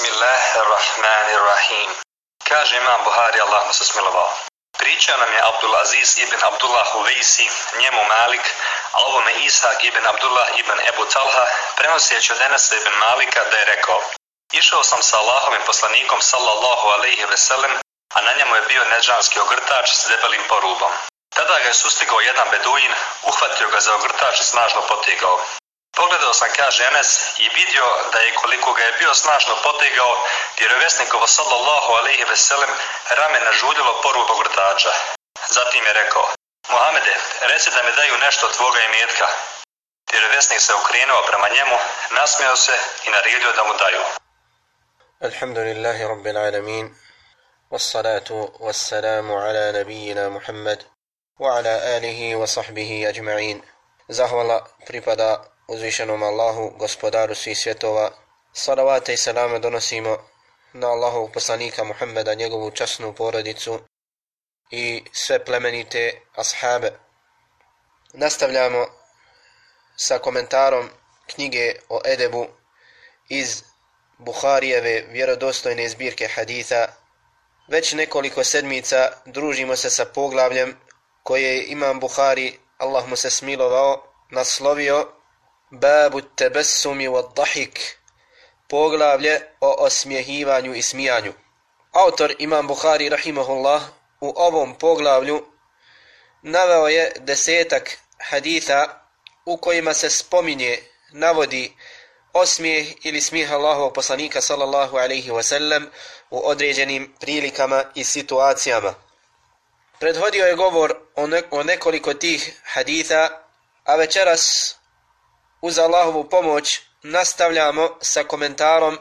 Bismillahirrahmanirrahim. Kaže imam Buhari, Allah mu se smilovao. Pričao nam je Abdul Aziz ibn Abdullah Uvejsi, njemu Malik, a ovome Ishak ibn Abdullah ibn Ebu Talha, prenoseći od Enesa ibn Malika da je rekao Išao sam sa Allahovim poslanikom sallallahu alaihi ve sellem, a na njemu je bio neđanski ogrtač s debelim porubom. Tada ga je sustigao jedan beduin, uhvatio ga za ogrtač i snažno potigao. Pogledao sam, kaže Enes, i vidio da je koliko ga je bio snažno potigao, vjerovesnikovo sallallahu alaihi veselem rame nažuljilo poru bogrtača. Zatim je rekao, Mohamede, reci da mi daju nešto tvoga imetka. Vjerovesnik se okrenuo prema njemu, nasmio se i naredio da mu daju. Alhamdulillahi rabbil alamin, wassalatu wassalamu ala nabijina Muhammed, wa ala alihi wa sahbihi ajma'in. Zahvala pripada uzvišenom Allahu, gospodaru svih svjetova. Salavate i salame donosimo na Allahov poslanika Muhammeda, njegovu časnu porodicu i sve plemenite ashabe. Nastavljamo sa komentarom knjige o Edebu iz Buharijeve vjerodostojne zbirke haditha. Već nekoliko sedmica družimo se sa poglavljem koje imam Buhari, Allah mu se smilovao, naslovio Babu tebessumi wa dahik. Poglavlje o osmjehivanju i smijanju. Autor Imam Bukhari rahimahullah u ovom poglavlju naveo je desetak haditha u kojima se spominje, navodi osmijeh ili smijeh Allahovog poslanika sallallahu alaihi wasallam u određenim prilikama i situacijama. Predhodio je govor o, ne o nekoliko tih haditha, a večeras uz Allahovu pomoć nastavljamo sa komentarom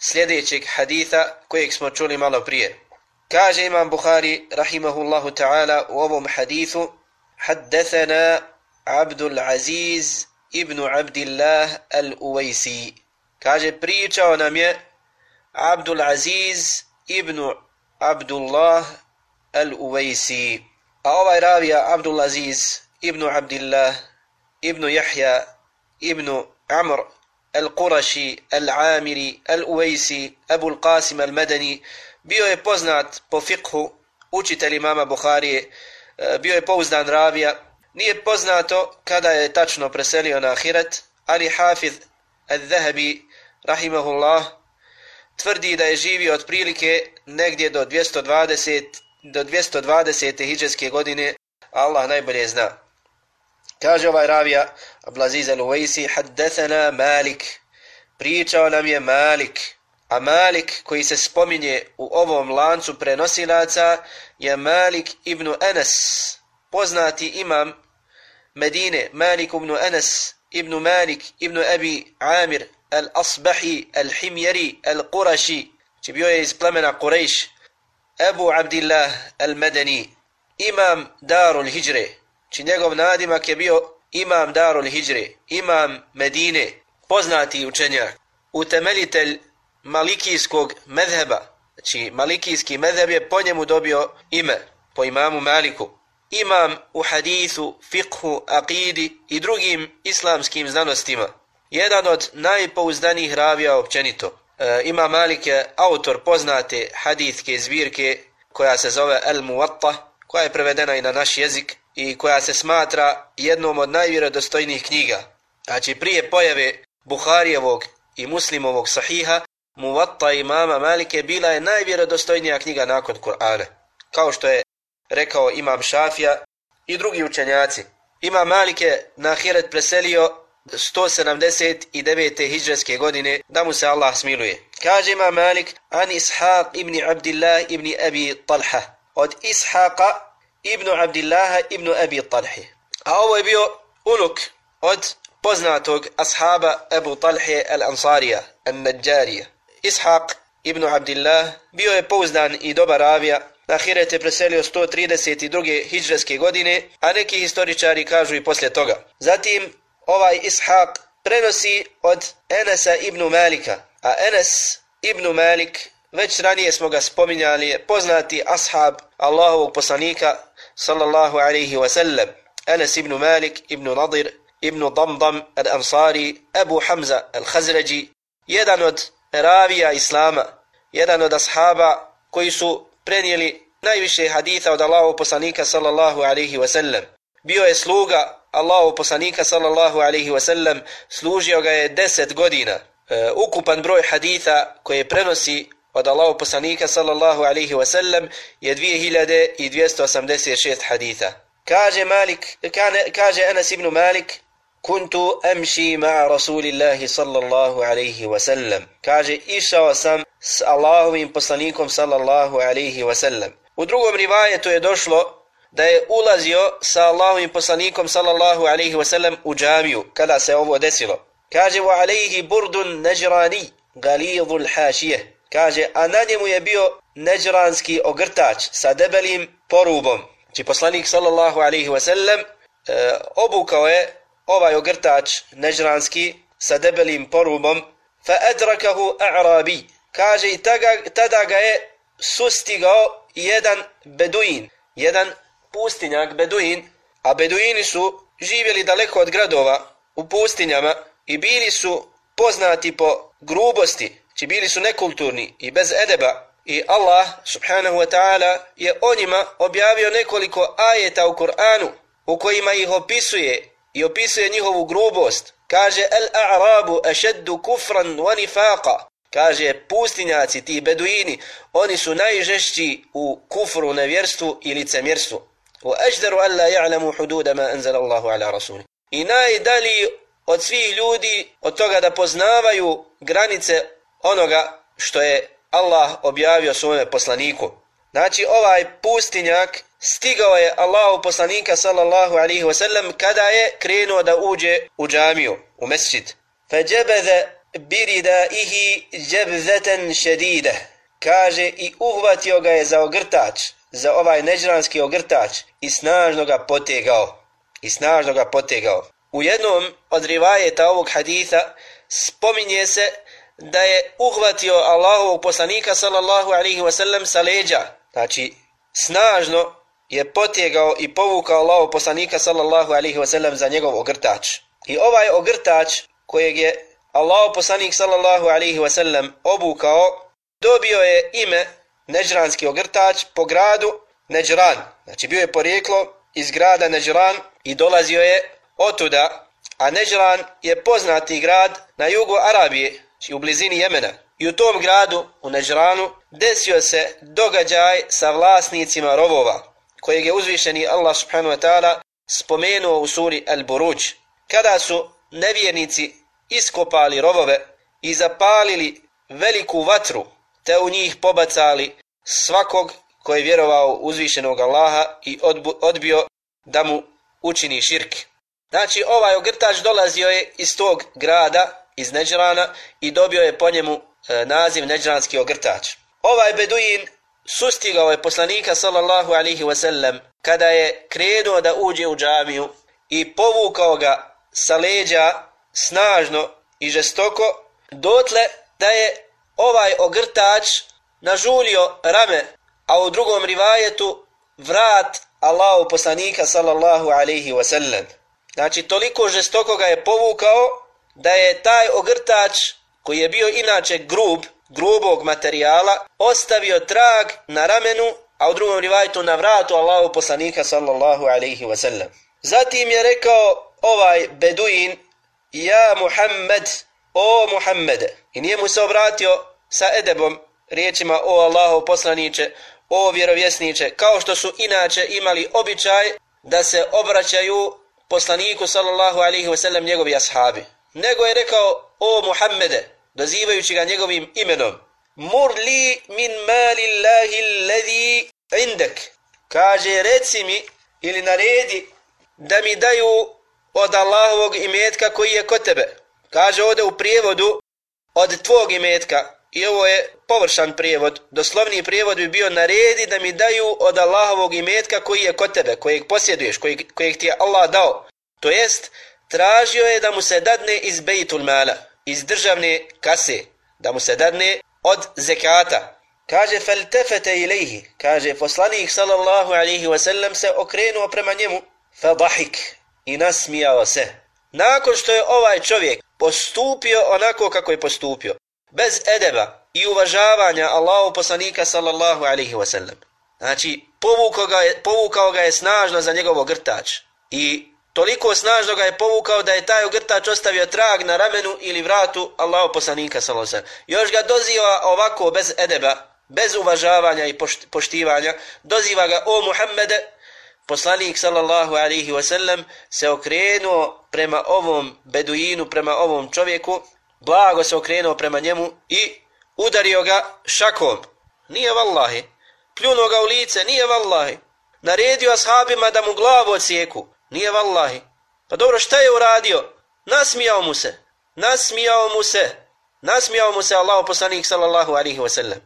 sljedećeg haditha kojeg smo čuli malo prije. Kaže imam Bukhari rahimahullahu ta'ala u ovom hadithu Haddethana Abdul Aziz ibn Abdillah al-Uwaisi. Kaže pričao nam je Abdul Aziz ibn Abdullah al-Uwaisi. A ovaj ravija Abdul Aziz ibn Abdillah ibn Yahya ibn Amr al-Qurashi al-Amiri al-Uwaisi Abu al-Qasim al-Madani. Bio je poznat po fikhu učitelj imama Buharije e, bio je pouzdan ravija. Nije poznato kada je tačno preselio na Ahiret. Ali Hafiz al-Zahabi rahimahullah tvrdi da je živio otprilike negdje do 220 do 220. hiđarske godine. Allah najbolje zna. Kaže ovaj ravija, Ablaziz al-Uwaisi, haddethana Malik. Pričao nam je Malik. A Malik koji se spominje u ovom lancu prenosilaca je Malik ibn Anas. Poznati imam Medine, Malik ibn Anas, ibn Malik ibn Abi Amir, al-Asbahi, al-Himjeri, al-Qurashi. Či bio je iz plemena Quraysh. Abu Abdillah al-Madani. Imam Darul Hijre. Či njegov nadimak je bio imam Darul Hijre, imam Medine, poznati učenjak, utemeljitelj malikijskog medheba, znači malikijski medheb je po njemu dobio ime, po imamu Maliku, imam u hadithu, fiqhu, aqidi i drugim islamskim znanostima, jedan od najpouzdanijih ravija općenito. E, ima Malik je autor poznate hadithke zbirke koja se zove El Muwatta, koja je prevedena i na naš jezik, i koja se smatra jednom od najvjerodostojnijih knjiga. Znači prije pojave Buharijevog i Muslimovog sahiha, Muvatta imama Malike bila je najvjerodostojnija knjiga nakon Kur'ana. Kao što je rekao imam Šafija i drugi učenjaci. Imam Malik je na Ahiret preselio 179. hijđarske godine da mu se Allah smiluje. Kaže imam Malik, an Ishaq ibn Abdillah ibn Abi Talha. Od Ishaqa ibn Abdillaha ibn Abi Talhi. A ovo je bio unuk od poznatog ashaba Abu Talhi al-Ansarija, al-Najjarija. Ishaq ibn Abdillah bio je pouzdan i dobar ravija, na Hiret je preselio 132. hijđarske godine, a neki historičari kažu i poslije toga. Zatim ovaj Ishaq prenosi od Enesa ibn Malika, a Enes ibn Malik već ranije smo ga spominjali, je poznati ashab Allahovog poslanika sallallahu alaihi wa sallam, Anas ibn Malik ibn Nadir ibn Damdam al-Ansari, Abu Hamza al-Khazraji, jedan od ravija Islama, jedan od ashaba koji su prenijeli najviše haditha od Allahu poslanika sallallahu alaihi wa sallam. Bio je sluga Allahu poslanika sallallahu alaihi wa sallam, služio ga je deset godina. E, ukupan broj haditha koje prenosi od Allahu poslanika sallallahu alaihi wasallam je 2286 haditha. Kaže Malik, kaže Anas ibn Malik, kuntu amshi ma'a rasulillahi sallallahu alaihi wasallam. Kaže, išao sam s Allahovim poslanikom sallallahu alaihi wasallam. U drugom rivajetu je došlo da je ulazio sa Allahovim poslanikom sallallahu alaihi wasallam u džamiju kada se ovo desilo. Kaže, wa alaihi burdun neđrani galidhul hašije. Kaže, a na njemu je bio neđranski ogrtač sa debelim porubom. Či poslanik sallallahu alaihi wasallam e, obukao je ovaj ogrtač neđranski sa debelim porubom. Fa adrakahu a'rabi. Kaže i tada, tada ga je sustigao jedan beduin. Jedan pustinjak beduin. A beduini su živjeli daleko od gradova u pustinjama i bili su poznati po grubosti či bili su nekulturni i bez edeba i Allah subhanahu wa ta'ala je o njima objavio nekoliko ajeta u Kur'anu u kojima ih opisuje i opisuje njihovu grubost. Kaže, el a'rabu ašeddu kufran wa nifaqa. Kaže, pustinjaci, ti beduini, oni su najžešći u kufru, nevjerstvu i licemjerstvu. U an alla ja'lamu hududa ma anzala Allahu ala rasuli. I najdalji od svih ljudi od toga da poznavaju granice onoga što je Allah objavio svome poslaniku. Znači ovaj pustinjak stigao je Allahu poslanika sallallahu alaihi wasallam kada je krenuo da uđe u džamiju, u mesjid. Fađebeze birida ihi džebzeten šedide. Kaže i uhvatio ga je za ogrtač, za ovaj neđranski ogrtač i snažno ga potegao. I snažno ga potegao. U jednom od rivajeta ovog haditha spominje se da je uhvatio Allahovog poslanika sallallahu alaihi wasallam sa leđa. Znači, snažno je potjegao i povukao Allahu poslanika sallallahu alaihi wasallam za njegov ogrtač. I ovaj ogrtač kojeg je Allahov poslanik sallallahu alaihi wasallam obukao, dobio je ime Neđranski ogrtač po gradu Neđran. Znači bio je porijeklo iz grada Neđran i dolazio je otuda, a Neđran je poznati grad na jugu Arabije, znači u blizini Jemena. I u tom gradu, u Neđranu, desio se događaj sa vlasnicima rovova kojeg je uzvišeni Allah subhanahu wa ta'ala spomenuo u suri Al-Buruđ. Kada su nevjernici iskopali rovove i zapalili veliku vatru, te u njih pobacali svakog koji je vjerovao uzvišenog Allaha i odbio da mu učini širk. Znači, ovaj ogrtač dolazio je iz tog grada, iz Neđrana, i dobio je po njemu e, naziv Neđranski ogrtač. Ovaj beduin sustigao je poslanika sallallahu alihi wasallam kada je krenuo da uđe u džamiju i povukao ga sa leđa snažno i žestoko dotle da je ovaj ogrtač nažulio rame a u drugom rivajetu vrat Allahu poslanika sallallahu alaihi wasallam znači toliko žestoko ga je povukao da je taj ogrtač koji je bio inače grub grubog materijala, ostavio trag na ramenu, a u drugom rivajtu na vratu Allahu poslanika sallallahu alaihi wasallam. Zatim je rekao ovaj beduin, ja Muhammed, o Muhammede. I nije mu se obratio sa edebom riječima o Allahu poslaniće, o vjerovjesniće, kao što su inače imali običaj da se obraćaju poslaniku sallallahu alaihi wasallam njegovi ashabi. Nego je rekao o Muhammede, dozivajući ga njegovim imenom. Mur li min mali Allahi alladhi indak. Kaže, reci mi ili naredi da mi daju od Allahovog imetka koji je kod tebe. Kaže ovdje u prijevodu od tvog imetka. I ovo je površan prijevod. Doslovni prijevod bi bio naredi da mi daju od Allahovog imetka koji je kod tebe, kojeg posjeduješ, kojeg, kojeg ti je Allah dao. To jest, tražio je da mu se dadne iz Bejtul Mala iz državne kase, da mu se dadne od zekata. Kaže, feltefete ilaihi, kaže, poslanik sallallahu alaihi wasallam se okrenuo prema njemu, fadahik, i nasmijao se. Nakon što je ovaj čovjek postupio onako kako je postupio, bez edeba i uvažavanja Allahu poslanika sallallahu alaihi wasallam. Znači, povukao ga, je, povukao ga je snažno za njegovo grtač. I toliko snažno ga je povukao da je taj ogrtač ostavio trag na ramenu ili vratu Allahu poslanika sallallahu. Još ga doziva ovako bez edeba, bez uvažavanja i poštivanja, doziva ga o Muhammede, poslanik sallallahu alaihi wasallam se okrenuo prema ovom beduinu, prema ovom čovjeku, blago se okrenuo prema njemu i udario ga šakom. Nije vallahi. Pljunuo ga u lice, nije vallahi. Naredio ashabima da mu glavu ocijeku, nije vallahi. Pa dobro, šta je uradio? Nasmijao mu se. Nasmijao mu se. Nasmijao mu se Allah poslanik sallallahu alihi wasallam.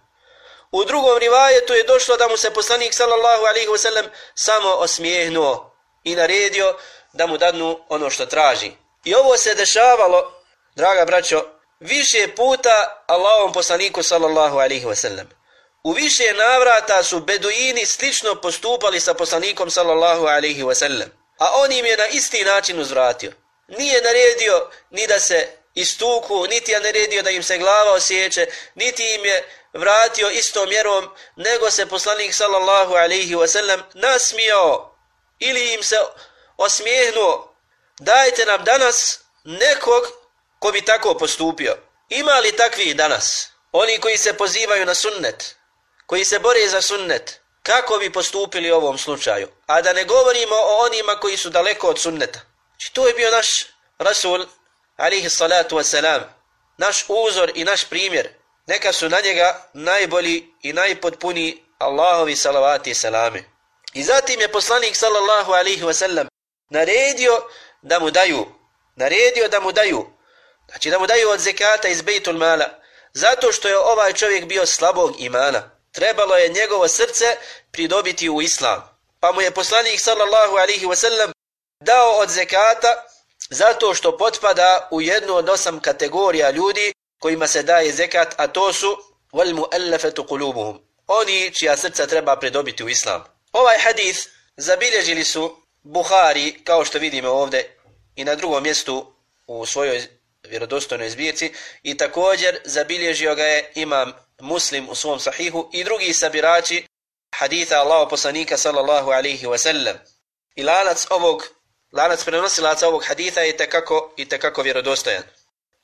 U drugom rivajetu je došlo da mu se poslanik sallallahu alihi wasallam samo osmijehnuo i naredio da mu dadnu ono što traži. I ovo se dešavalo, draga braćo, više puta Allahom poslaniku sallallahu alihi wasallam. U više navrata su beduini slično postupali sa poslanikom sallallahu alihi wasallam. A on im je na isti način uzvratio. Nije naredio ni da se istuku, niti je naredio da im se glava osjeće, niti im je vratio istom mjerom, nego se poslanik sallallahu alaihi wasallam nasmijao ili im se osmijehnuo. Dajte nam danas nekog ko bi tako postupio. Ima li takvi danas? Oni koji se pozivaju na sunnet, koji se bore za sunnet, kako bi postupili u ovom slučaju? A da ne govorimo o onima koji su daleko od sunneta. Či to je bio naš Rasul, alihi salatu wasalam, naš uzor i naš primjer. Neka su na njega najbolji i najpotpuni Allahovi salavati i salame. I zatim je poslanik sallallahu alihi wasallam naredio da mu daju, naredio da mu daju, znači da mu daju od zekata iz bejtul mala, zato što je ovaj čovjek bio slabog imana. Trebalo je njegovo srce pridobiti u islam. Pa mu je poslanik sallallahu alaihi wasallam dao od zekata zato što potpada u jednu od osam kategorija ljudi kojima se daje zekat, a to su wal muallafatu qulubuhum. Oni čija srca treba pridobiti u islam. Ovaj hadis zabilježili su Buhari, kao što vidimo ovdje, i na drugom mjestu u svojoj vjerodostojnoj zbirci, i također zabilježio ga je imam Muslim u svom sahihu i drugi sabirači haditha Allahu poslanika sallallahu alaihi wa sallam. I lanac ovog, lanac prenosilaca ovog haditha je tekako i tekako vjerodostojan.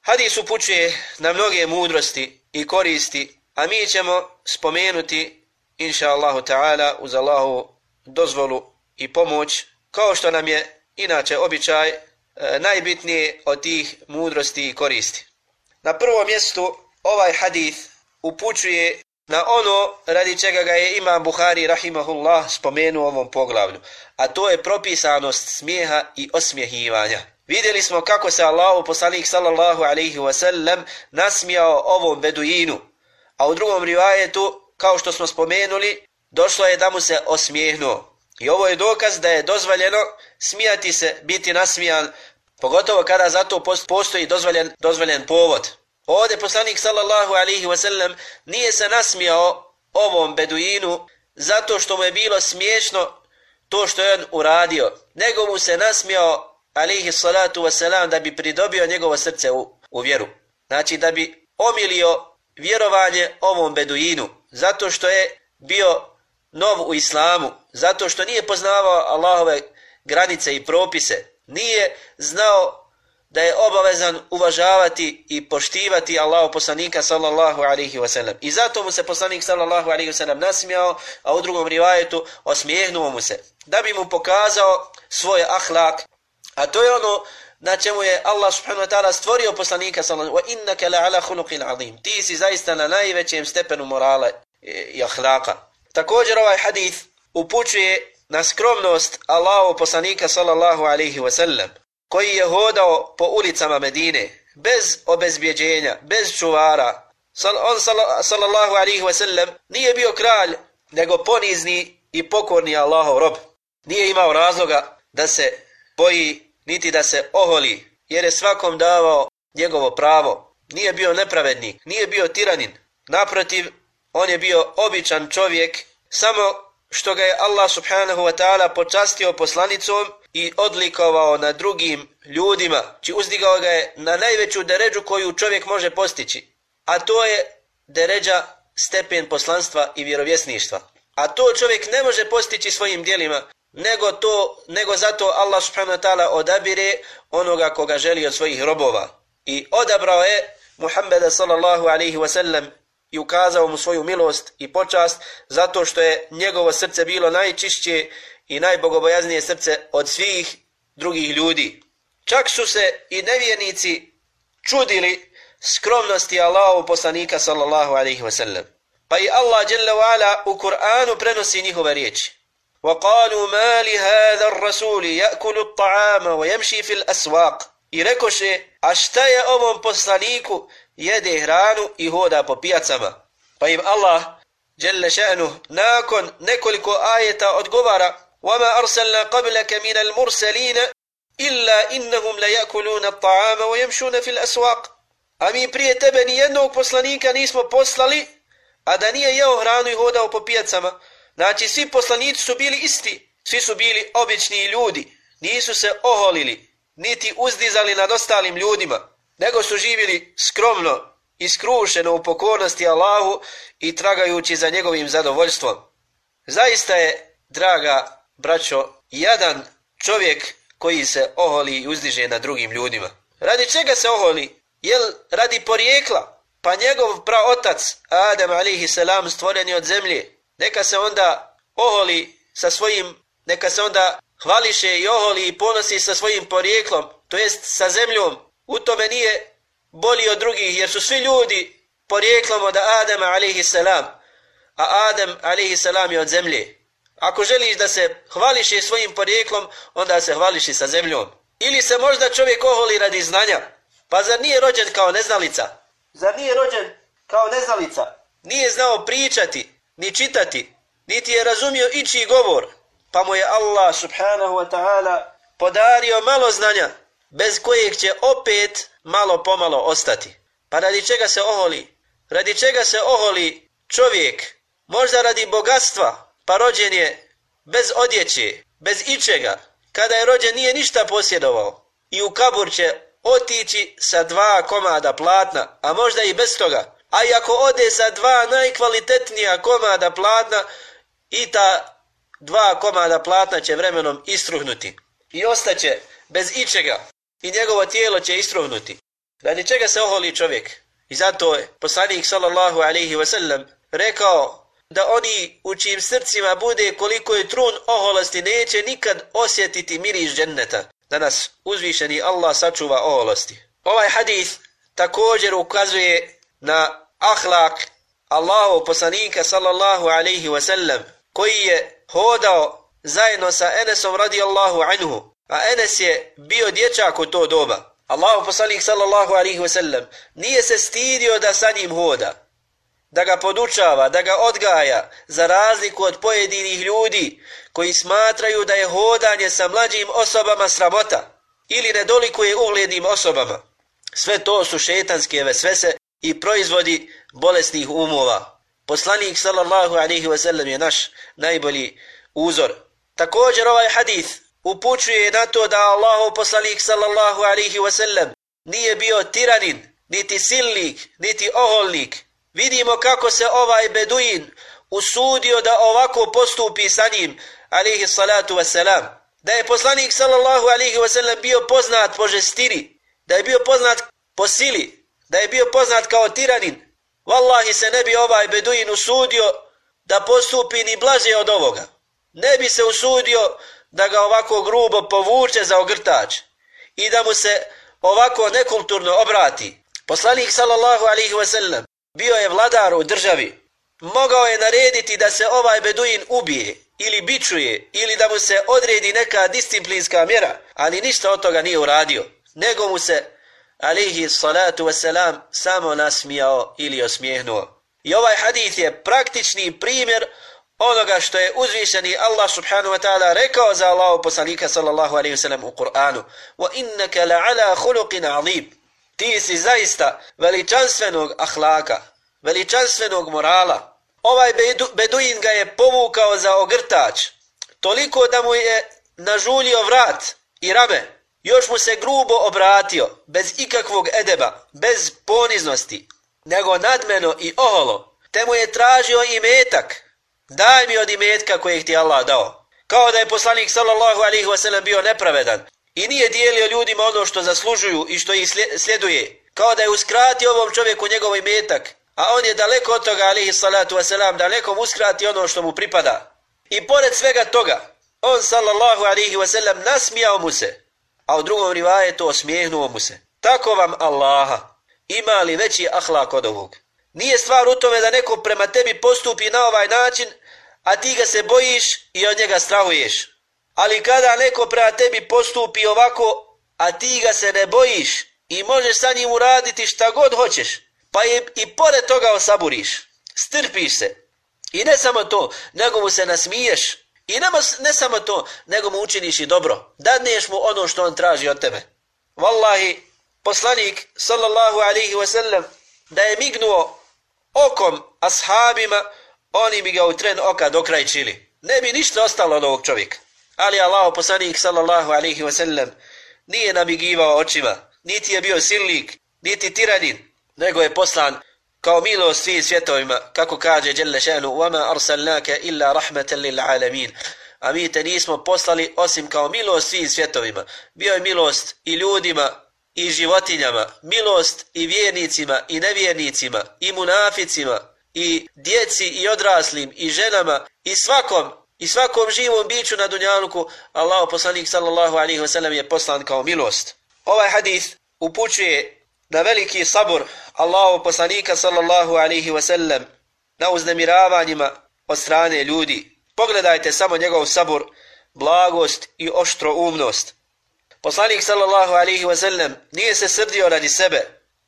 Hadis upućuje na mnoge mudrosti i koristi, a mi ćemo spomenuti, inša Allahu ta'ala, uz Allahu dozvolu i pomoć, kao što nam je inače običaj, e, najbitnije od tih mudrosti i koristi. Na prvom mjestu ovaj hadith upućuje na ono radi čega ga je imam Buhari rahimahullah spomenuo u ovom poglavlju, a to je propisanost smijeha i osmjehivanja. Vidjeli smo kako se Allahu poslanik sallallahu alaihi wasallam nasmijao ovom beduinu, a u drugom rivajetu, kao što smo spomenuli, došlo je da mu se osmijehnuo. I ovo je dokaz da je dozvoljeno smijati se, biti nasmijan, pogotovo kada za to postoji dozvoljen, dozvoljen povod. Ovdje poslanik sallallahu alaihi wasallam nije se nasmijao ovom beduinu zato što mu je bilo smiješno to što je on uradio, nego mu se nasmijao alihi salatu wasalam, da bi pridobio njegovo srce u, u vjeru. Znači da bi omilio vjerovanje ovom beduinu, zato što je bio nov u islamu, zato što nije poznavao Allahove granice i propise, nije znao da je obavezan uvažavati i poštivati Allahu poslanika sallallahu alaihi wasallam. I zato mu se poslanik sallallahu alaihi wasallam nasmijao, a u drugom rivajetu osmijehnuo mu se. Da bi mu pokazao svoj ahlak, A to je ono na čemu je Allah subhanahu wa ta'ala stvorio poslanika sallallahu alaihi wa innaka la ala khuluqin azim. Ti si zaista na najvećem stepenu morala i ahlaka. Također ovaj hadith upućuje na skromnost Allahu poslanika sallallahu alaihi wasallam koji je hodao po ulicama Medine bez obezbjeđenja, bez čuvara. On sallallahu alihi wasallam nije bio kralj nego ponizni i pokorni Allahov rob. Nije imao razloga da se boji niti da se oholi, jer je svakom davao njegovo pravo. Nije bio nepravednik, nije bio tiranin. Naprotiv, on je bio običan čovjek, samo što ga je Allah subhanahu wa ta'ala počastio poslanicom i odlikovao na drugim ljudima, či uzdigao ga je na najveću deređu koju čovjek može postići. a to je deređa stepen poslanstva i vjerovjesništva. A to čovjek ne može postići svojim dijelima, nego to nego zato Allah subhanahu wa ta'ala odabire onoga koga želi od svojih robova. I odabrao je Muhammeda sallallahu alaihi wa sallam i ukazao mu svoju milost i počast zato što je njegovo srce bilo najčišće i najbogobojaznije srce od svih drugih ljudi. Čak su se i nevjernici čudili skromnosti Allahu poslanika sallallahu alaihi wa sallam. Pa i Allah jalla wa ala u Kur'anu prenosi njihove riječi. وقالوا ما لهذا الرسول يأكل الطعام ويمشي في الأسواق I rekoše, a šta je ovom poslaniku jede hranu i hoda po pijacama? Pa im Allah, Jelle še'nu, nakon nekoliko ajeta odgovara, وَمَا أَرْسَلْنَا قَبْلَكَ مِنَ الْمُرْسَلِينَ إِلَّا إِنَّهُمْ لَيَأْكُلُونَ الطَّعَامَ وَيَمْشُونَ فِي الْأَسْوَاقِ A mi prije tebe ni jednog poslanika nismo poslali, a da nije jeo hranu i hodao po pijacama. Znači, svi poslanici su bili isti, svi su bili obični ljudi, nisu se oholili, niti uzdizali nad ostalim ljudima, nego su živjeli skromno i skrušeno u pokornosti Allahu i tragajući za njegovim zadovoljstvom. Zaista je, draga braćo, jedan čovjek koji se oholi i uzdiže na drugim ljudima. Radi čega se oholi? Jel radi porijekla? Pa njegov praotac, Adam alihi salam, stvoren je od zemlje. Neka se onda oholi sa svojim, neka se onda hvališe i oholi i ponosi sa svojim porijeklom, to jest sa zemljom. U tome nije bolji od drugih, jer su svi ljudi porijeklom od Adama alihi salam. A Adam alihi salam je od zemlje. Ako želiš da se hvališe svojim porijeklom, onda se hvališi sa zemljom. Ili se možda čovjek oholi radi znanja. Pa zar nije rođen kao neznalica? Zar nije rođen kao neznalica? Nije znao pričati, ni čitati, niti je razumio ići govor. Pa mu je Allah subhanahu wa ta'ala podario malo znanja, bez kojeg će opet malo pomalo ostati. Pa radi čega se oholi? Radi čega se oholi čovjek? Možda radi bogatstva, pa rođen je bez odjeće, bez ičega. Kada je rođen nije ništa posjedovao. I u kabur će otići sa dva komada platna, a možda i bez toga. A i ako ode sa dva najkvalitetnija komada platna, i ta dva komada platna će vremenom istruhnuti. I ostaće bez ičega. I njegovo tijelo će istrovnuti. Radi čega se oholi čovjek? I zato je poslanik sallallahu alaihi wasallam rekao da oni u čijim srcima bude koliko je trun oholosti neće nikad osjetiti miris dženneta. Da nas uzvišeni Allah sačuva oholosti. Ovaj hadith također ukazuje na ahlak Allahu poslanika sallallahu alaihi wasallam koji je hodao zajedno sa Enesom radijallahu anhu. A Enes je bio dječak u to doba. Allahu poslanik sallallahu alaihi wasallam nije se stidio da sa njim hoda da ga podučava, da ga odgaja, za razliku od pojedinih ljudi koji smatraju da je hodanje sa mlađim osobama sramota ili nedolikuje uglednim osobama. Sve to su šetanske vesvese i proizvodi bolesnih umova. Poslanik sallallahu alaihi wa sallam je naš najbolji uzor. Također ovaj hadith upućuje na to da Allahu poslanik sallallahu alaihi wasallam nije bio tiranin, niti silnik, niti oholnik, Vidimo kako se ovaj beduin usudio da ovako postupi sa njim, alaihi salatu wasalam. Da je poslanik sallallahu alaihi wasallam bio poznat po žestiri, da je bio poznat po sili, da je bio poznat kao tiranin. Wallahi se ne bi ovaj beduin usudio da postupi ni blaže od ovoga. Ne bi se usudio da ga ovako grubo povuče za ogrtač i da mu se ovako nekulturno obrati. Poslanik sallallahu alaihi wasallam bio je vladar u državi, mogao je narediti da se ovaj beduin ubije ili bičuje ili da mu se odredi neka disciplinska mjera, ali ništa od toga nije uradio, nego mu se alaihi salatu wasalam samo nasmijao ili osmijehnuo. I ovaj hadith je praktični primjer onoga što je uzvišeni Allah subhanahu wa ta'ala rekao za Allahu poslanika sallallahu alaihi wasallam u Kur'anu. Wa innaka la ala khuluqin azim. Ti si zaista veličanstvenog ahlaka veličanstvenog morala. Ovaj beduin ga je povukao za ogrtač. Toliko da mu je nažulio vrat i rabe još mu se grubo obratio bez ikakvog edeba bez poniznosti nego nadmeno i oholo. Te mu je tražio i metak Daj mi od imetka kojeg ti Allah dao. Kao da je poslanik sallallahu alaihi wasallam bio nepravedan i nije dijelio ljudima ono što zaslužuju i što ih sljeduje. Kao da je uskratio ovom čovjeku njegov imetak, a on je daleko od toga alaihi salatu wasalam daleko mu uskrati ono što mu pripada. I pored svega toga, on sallallahu alaihi wasallam nasmijao mu se, a u drugom rivajetu osmijehnuo mu se. Tako vam Allaha, ima li veći ahlak od ovog? Nije stvar u tome da neko prema tebi postupi na ovaj način, a ti ga se bojiš i od njega strahuješ. Ali kada neko prema tebi postupi ovako, a ti ga se ne bojiš i možeš sa njim uraditi šta god hoćeš, pa je i pored toga osaburiš, strpiš se. I ne samo to, nego mu se nasmiješ. I ne, ne samo to, nego mu učiniš i dobro. Dadneš mu ono što on traži od tebe. Wallahi, poslanik, sallallahu alihi wasallam, da je mignuo okom ashabima, oni bi ga u tren oka dokrajčili. Ne bi ništa ostalo od ovog čovjeka. Ali Allah, poslanik, sallallahu alaihi wasallam, nije nabigivao očima, niti je bio silnik, niti tiranin, nego je poslan kao milost svim svjetovima, kako kaže Jelle še'nu, وَمَا أَرْسَلْنَاكَ إِلَّا رَحْمَةً لِلْعَالَمِينَ A mi te nismo poslali osim kao milost svim svjetovima. Bio je milost i ljudima, i životinjama, milost i vjernicima, i nevjernicima, i munaficima, i djeci, i odraslim, i ženama, i svakom, i svakom živom biću na dunjaluku, Allah poslanik sallallahu alaihi ve sellem je poslan kao milost. Ovaj hadis upućuje na veliki sabor Allahu poslanika sallallahu alaihi ve sellem na uznemiravanjima od strane ljudi. Pogledajte samo njegov sabor, blagost i oštro umnost. Poslanik sallallahu alaihi wa sallam nije se srdio radi sebe,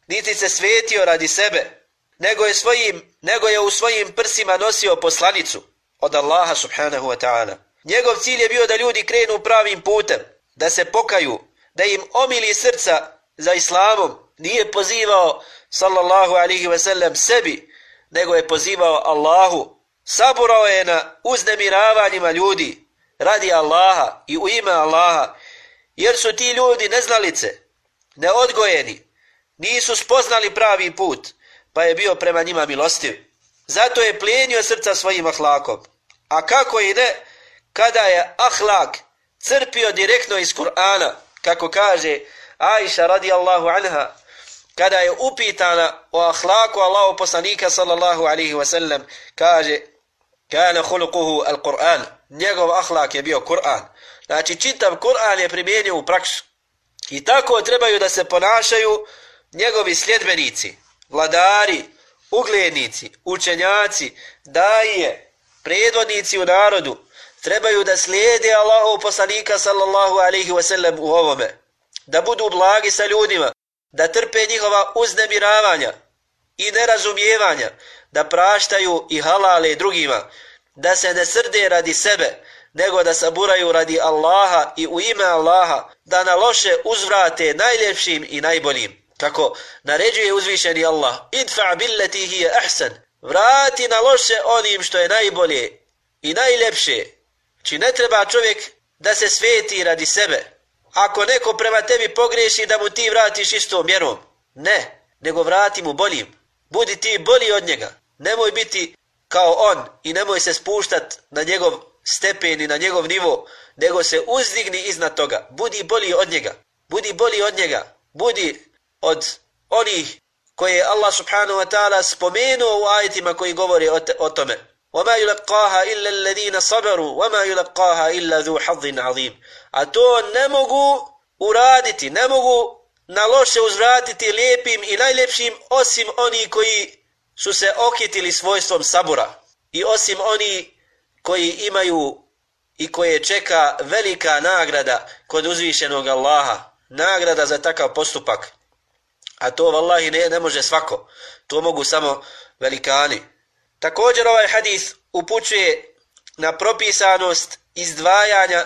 niti se svetio radi sebe, nego je, svojim, nego je u svojim prsima nosio poslanicu od Allaha subhanahu wa ta'ala. Njegov cilj je bio da ljudi krenu pravim putem, da se pokaju, da im omili srca za islamom, nije pozivao sallallahu alihi wasallam sebi, nego je pozivao Allahu. Saburao je na uznemiravanjima ljudi radi Allaha i u ime Allaha, jer su ti ljudi neznalice, neodgojeni, nisu spoznali pravi put, pa je bio prema njima milostiv. Zato je plijenio srca svojim ahlakom. A kako i ne, kada je ahlak crpio direktno iz Kur'ana, kako kaže Aisha radijallahu anha, kada je upitana o ahlaku Allahu poslanika sallallahu alaihi wa sallam, kaže, kana khuluquhu al-Qur'an, njegov ahlak je bio Kur'an. Znači, čitav Kur'an je primijenio u praksu. I tako trebaju da se ponašaju njegovi sljedbenici, vladari, uglednici, učenjaci, daje, predvodnici u narodu, trebaju da slijede Allahu poslanika sallallahu alaihi wasallam u ovome. Da budu blagi sa ljudima, da trpe njihova uznemiravanja i nerazumijevanja, da praštaju i halale drugima, da se ne srde radi sebe, nego da saburaju radi Allaha i u ime Allaha, da na loše uzvrate najljepšim i najboljim. Kako naređuje uzvišeni Allah, idfa billeti hi ahsan, vrati na loše onim što je najbolje i najljepše. Či ne treba čovjek da se sveti radi sebe, ako neko prema tebi pogreši da mu ti vratiš istom mjerom. Ne, nego vrati mu boljim. Budi ti bolji od njega. Nemoj biti kao on i nemoj se spuštat na njegov stepen i na njegov nivo, nego se uzdigni iznad toga. Budi bolji od njega. Budi bolji od njega. Budi od onih koje je Allah subhanahu wa ta'ala spomenuo u ajitima koji govori o, o tome. وَمَا يُلَقَّاهَا إِلَّا الَّذِينَ صَبَرُوا وَمَا يُلَقَّاهَا إِلَّا ذُو حَظٍ عَظِيمٍ A to ne mogu uraditi, ne mogu na loše uzvratiti lijepim i najljepšim osim oni koji su se okitili svojstvom sabura i osim oni koji imaju i koje čeka velika nagrada kod uzvišenog Allaha, nagrada za takav postupak. A to vallahi ne, ne može svako, to mogu samo velikani. Također ovaj hadis upućuje na propisanost izdvajanja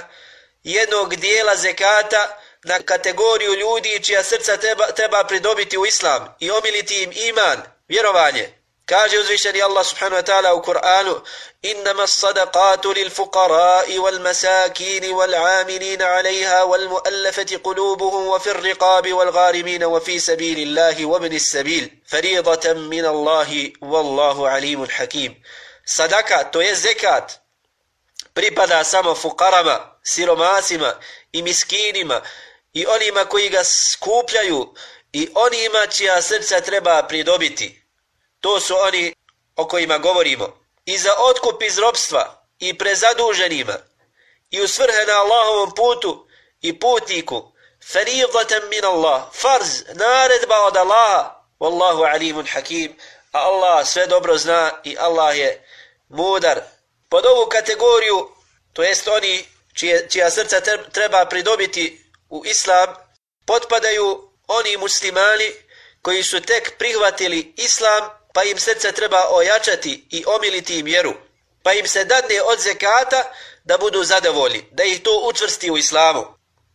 jednog dijela zekata na kategoriju ljudi čija srca treba, treba pridobiti u islam i omiliti im iman, vjerovanje. Kaže uzvišeni Allah subhanahu wa ta'ala u Kur'anu Innama sadaqatu lil fuqarai wal masakini wal amilina alaiha wal muallafati qulubuhum wa fir riqabi wal gharimina wa fi sabili Allahi wa bini sabil faridatan min Allahi wallahu alimun hakim Sadaka to je zekat pripada samo fukarama, siromasima i miskinima i onima koji ga skupljaju i onima čija srca treba pridobiti. To su oni o kojima govorimo. I za otkup iz robstva i prezaduženima i u svrhe na Allahovom putu i putniku faridatan min Allah farz naredba od Allaha wallahu alimun hakim a Allah sve dobro zna i Allah je mudar pod ovu kategoriju to jest oni čije, čija srca treba pridobiti u islam potpadaju oni muslimani koji su tek prihvatili islam pa im srce treba ojačati i omiliti im vjeru, pa im se dadne od zekata da budu zadovoljni, da ih to učvrsti u islamu.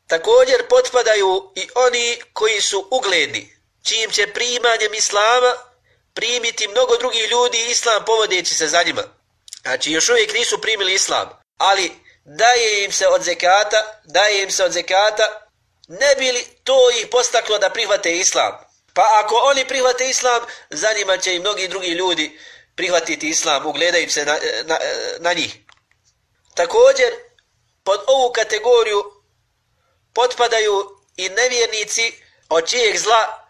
Također potpadaju i oni koji su ugledni, čijim će primanjem islama primiti mnogo drugih ljudi islam povodeći se za njima. Znači još uvijek nisu primili islam, ali daje im se od zekata, daje im se od zekata, ne bi li to ih postaklo da prihvate islam? Pa ako oni prihvate islam, zanima će i mnogi drugi ljudi prihvatiti islam, ugledajući se na, na, na njih. Također, pod ovu kategoriju potpadaju i nevjernici od čijeg zla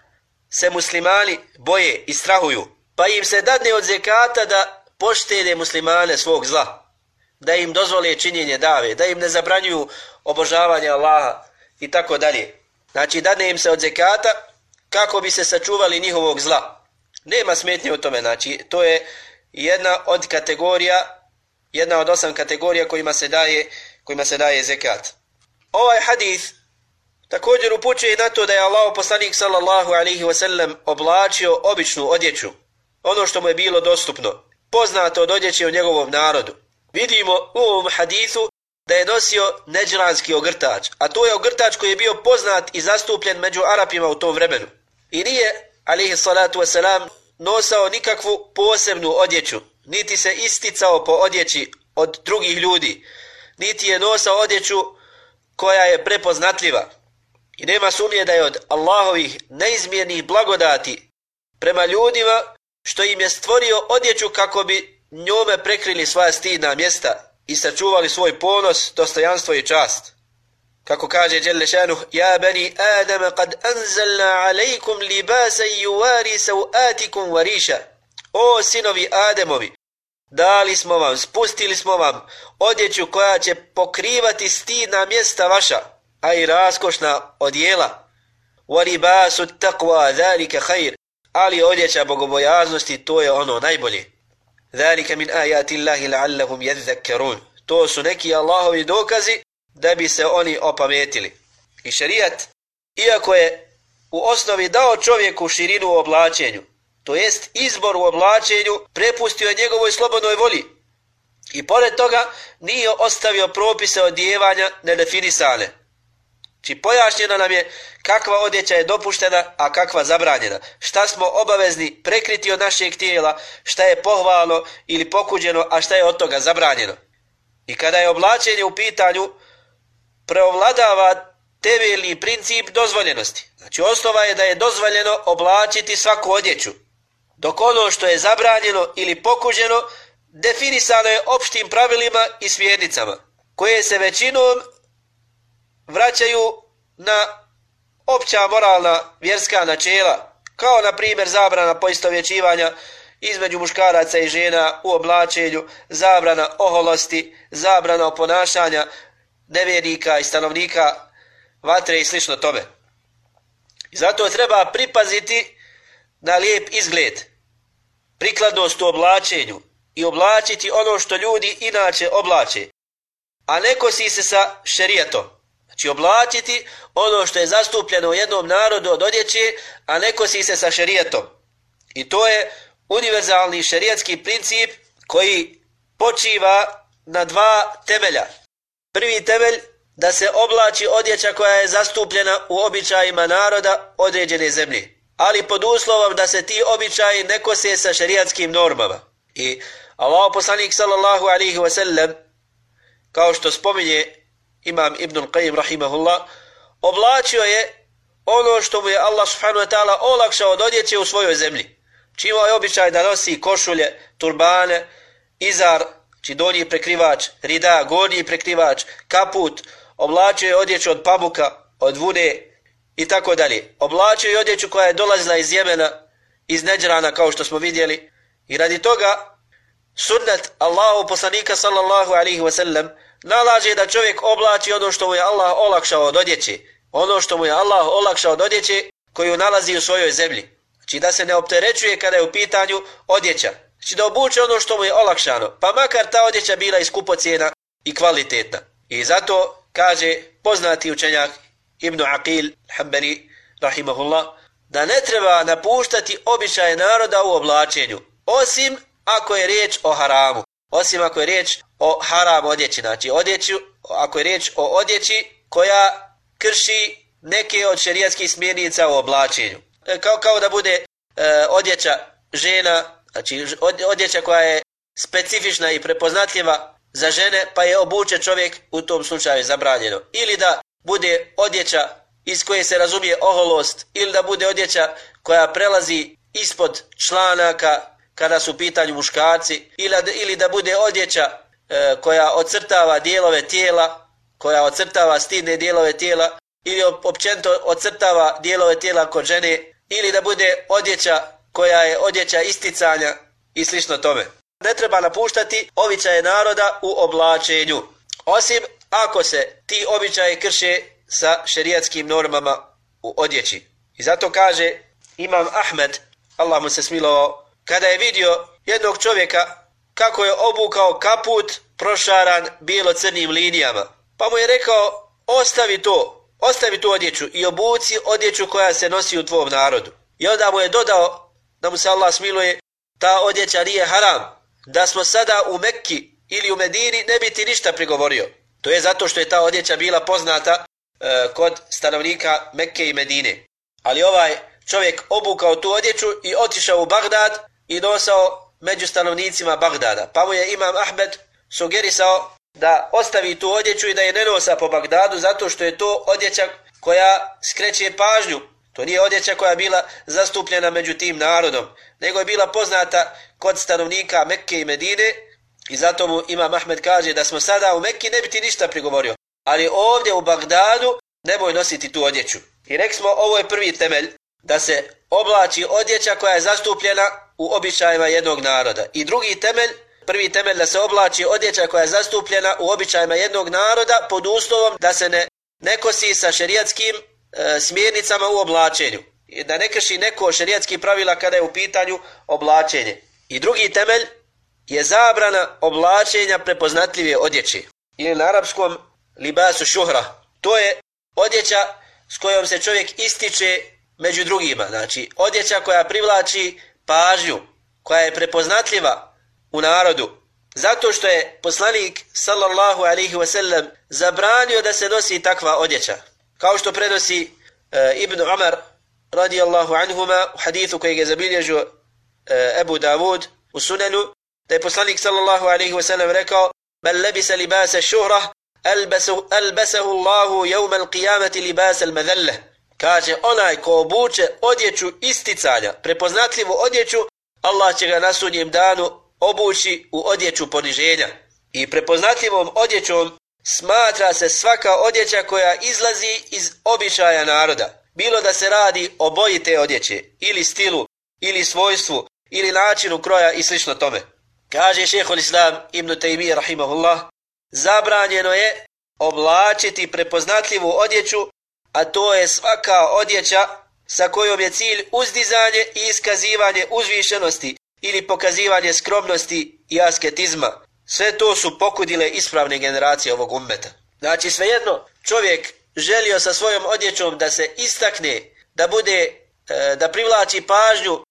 se muslimani boje i strahuju. Pa im se dadne od zekata da poštede muslimane svog zla. Da im dozvole činjenje dave, da im ne zabranjuju obožavanje Allaha i tako dalje. Znači, dadne im se od zekata kako bi se sačuvali njihovog zla. Nema smetnje u tome, znači to je jedna od kategorija, jedna od osam kategorija kojima se daje, kojima se daje zekat. Ovaj hadis također upućuje na to da je Allah poslanik sallallahu alaihi wasallam oblačio običnu odjeću, ono što mu je bilo dostupno, poznato od odjeće u njegovom narodu. Vidimo u ovom hadisu da je nosio neđranski ogrtač, a to je ogrtač koji je bio poznat i zastupljen među Arapima u tom vremenu. I nije, alihi salatu wasalam, nosao nikakvu posebnu odjeću, niti se isticao po odjeći od drugih ljudi, niti je nosao odjeću koja je prepoznatljiva. I nema sumnje da je od Allahovih neizmjernih blagodati prema ljudima što im je stvorio odjeću kako bi njome prekrili svoja stidna mjesta i sačuvali svoj ponos, dostojanstvo i čast. Kako kaže Jelle Šanuh, Ja bani Adama, kad anzalna alejkum libasa juvari sauatikum variša. O sinovi Ademovi, dali smo vam, spustili smo vam odjeću koja će pokrivati stidna mjesta vaša, a i raskošna odjela. Wa libasu taqwa zalika khair. Ali odjeća bogobojaznosti, to je ono najbolje. Zalika min ajati Allahi la'allahum yadhakkarun. To su neki Allahovi dokazi da bi se oni opametili. I šerijat, iako je u osnovi dao čovjeku širinu u oblačenju, to jest izbor u oblačenju, prepustio njegovoj slobodnoj voli. I pored toga nije ostavio propise odjevanja nedefinisane. Znači, Či pojašnjeno nam je kakva odjeća je dopuštena, a kakva zabranjena. Šta smo obavezni prekriti od našeg tijela, šta je pohvalno ili pokuđeno, a šta je od toga zabranjeno. I kada je oblačenje u pitanju, preovladava temeljni princip dozvoljenosti. Znači osnova je da je dozvoljeno oblačiti svaku odjeću. Dok ono što je zabranjeno ili pokuđeno definisano je opštim pravilima i smjernicama koje se većinom vraćaju na opća moralna vjerska načela kao na primjer zabrana poistovjećivanja između muškaraca i žena u oblačenju, zabrana oholosti, zabrana oponašanja nevjernika i stanovnika vatre i slično tome. I zato treba pripaziti na lijep izgled, prikladnost u oblačenju i oblačiti ono što ljudi inače oblače, a ne kosi se sa šerijetom. Znači oblačiti ono što je zastupljeno u jednom narodu od odjeće, a ne kosi se sa šerijetom. I to je univerzalni šerijatski princip koji počiva na dva temelja. Prvi temelj da se oblači odjeća koja je zastupljena u običajima naroda određene zemlje. ali pod uslovom da se ti običaji ne kose sa šerijatskim normama. I Allah poslanik sallallahu alaihi wa sallam, kao što spominje imam Ibn Qayyim rahimahullah, oblačio je ono što mu je Allah subhanahu wa ta'ala olakšao od odjeće u svojoj zemlji. Čimo je običaj da nosi košulje, turbane, izar, či donji prekrivač, rida, gornji prekrivač, kaput, oblačio je odjeću od pabuka, od vune i tako dalje. Oblačio je odjeću koja je dolazila iz Jemena, iz Neđrana kao što smo vidjeli. I radi toga sunnet Allahu poslanika sallallahu alaihi wa sallam nalaže da čovjek oblači ono što mu je Allah olakšao od odjeće. Ono što mu je Allah olakšao od odjeće koju nalazi u svojoj zemlji. Znači da se ne opterećuje kada je u pitanju odjeća. Znači da obuče ono što mu je olakšano. Pa makar ta odjeća bila i skupocijena i kvalitetna. I zato kaže poznati učenjak Ibn Aqil Hanbali rahimahullah da ne treba napuštati običaje naroda u oblačenju. Osim ako je riječ o haramu. Osim ako je riječ o haram odjeći. Znači odjeću, ako je riječ o odjeći koja krši neke od šerijatskih smjernica u oblačenju. E, kao, kao da bude e, odjeća žena, znači odjeća koja je specifična i prepoznatljiva za žene, pa je obuče čovjek u tom slučaju zabranjeno. Ili da bude odjeća iz koje se razumije oholost, ili da bude odjeća koja prelazi ispod članaka kada su u pitanju muškarci, ili, ili da bude odjeća e, koja ocrtava dijelove tijela, koja ocrtava stidne dijelove tijela, ili općento ocrtava dijelove tijela kod žene, ili da bude odjeća koja je odjeća isticanja i slično tome. Ne treba napuštati običaje naroda u oblačenju, osim ako se ti običaje krše sa šerijatskim normama u odjeći. I zato kaže Imam Ahmed, Allah mu se smilovao, kada je vidio jednog čovjeka kako je obukao kaput prošaran bijelo-crnim linijama, pa mu je rekao, ostavi to, ostavi tu odjeću i obuci odjeću koja se nosi u tvom narodu. I onda mu je dodao da mu se Allah smiluje, ta odjeća nije haram, da smo sada u Mekki ili u Medini ne bi ti ništa prigovorio. To je zato što je ta odjeća bila poznata e, kod stanovnika Mekke i Medine. Ali ovaj čovjek obukao tu odjeću i otišao u Bagdad i nosao među stanovnicima Bagdada. Pa mu je Imam Ahmed sugerisao da ostavi tu odjeću i da je ne nosa po Bagdadu zato što je to odjeća koja skreće pažnju To nije odjeća koja je bila zastupljena među tim narodom, nego je bila poznata kod stanovnika Mekke i Medine i zato mu Imam Ahmed kaže da smo sada u Mekki ne bi ti ništa prigovorio, ali ovdje u Bagdadu ne boj nositi tu odjeću. I rek smo ovo je prvi temelj da se oblači odjeća koja je zastupljena u običajima jednog naroda. I drugi temelj, prvi temelj da se oblači odjeća koja je zastupljena u običajima jednog naroda pod uslovom da se ne, ne kosi sa šerijatskim e, smjernicama u oblačenju. Da ne krši neko šerijatski pravila kada je u pitanju oblačenje. I drugi temelj je zabrana oblačenja prepoznatljive odjeće. Ili na arapskom libasu šuhra. To je odjeća s kojom se čovjek ističe među drugima. Znači, odjeća koja privlači pažnju, koja je prepoznatljiva u narodu. Zato što je poslanik sallallahu alaihi wasallam zabranio da se nosi takva odjeća kao što prenosi uh, Ibn Umar radijallahu anhuma u hadithu kojeg je zabilježio uh, Ebu Davud u sunanu, da je poslanik sallallahu alaihi wasallam rekao Men lebisa libasa šuhra albasahu Allahu jevma al-qiyamati libasa al-madhalle. Kaže, onaj ko obuče odjeću isticanja, prepoznatljivu odjeću, Allah će ga na sudnjem danu obući u odjeću poniženja. I prepoznatljivom odjećom smatra se svaka odjeća koja izlazi iz običaja naroda. Bilo da se radi o boji te odjeće, ili stilu, ili svojstvu, ili načinu kroja i slično tome. Kaže šehol Islam ibn Taymi rahimahullah, zabranjeno je oblačiti prepoznatljivu odjeću, a to je svaka odjeća sa kojom je cilj uzdizanje i iskazivanje uzvišenosti ili pokazivanje skromnosti i asketizma. Sve to su pokudile ispravne generacije ovog ummeta. Znači svejedno čovjek želio sa svojom odjećom da se istakne, da bude, e, da privlači pažnju